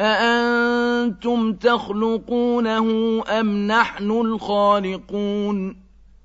أَأَنتُمْ تَخْلُقُونَهُ أَمْ نَحْنُ الْخَالِقُونَ